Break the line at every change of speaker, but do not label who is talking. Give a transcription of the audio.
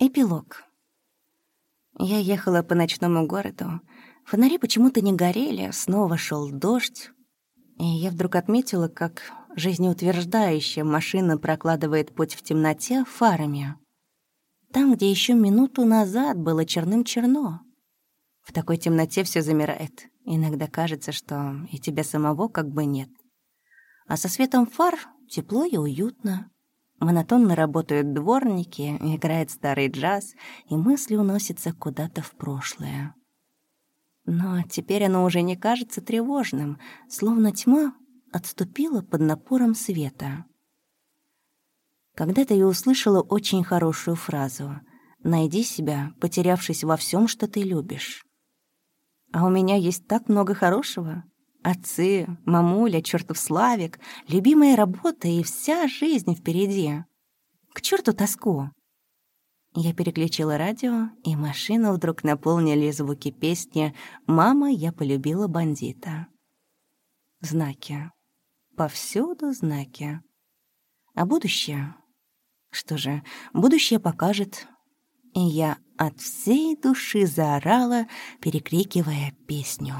Эпилог. Я ехала по ночному городу. Фонари почему-то не горели, снова шел дождь. И я вдруг отметила, как жизнеутверждающая машина прокладывает путь в темноте фарами. Там, где еще минуту назад было черным-черно. В такой темноте все замирает. Иногда кажется, что и тебя самого как бы нет. А со светом фар тепло и уютно. Монотонно работают дворники, играет старый джаз, и мысли уносятся куда-то в прошлое. Но теперь оно уже не кажется тревожным, словно тьма отступила под напором света. Когда-то я услышала очень хорошую фразу «Найди себя, потерявшись во всем, что ты любишь». А у меня есть так много хорошего. Отцы, мамуля, чертов Славик, любимая работа и вся жизнь впереди. К черту тоску. Я переключила радио, и машину вдруг наполнили звуки песни «Мама, я полюбила бандита». Знаки. Повсюду знаки. А будущее? Что же, будущее покажет. И я от всей души заорала, перекрикивая песню.